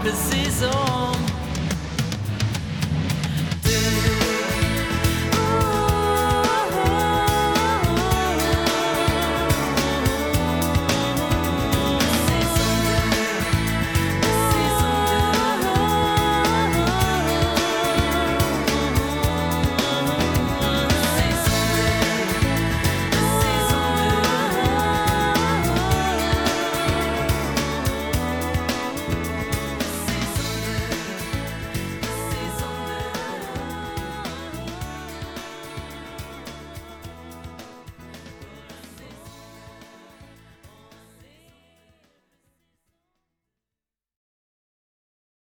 precisa.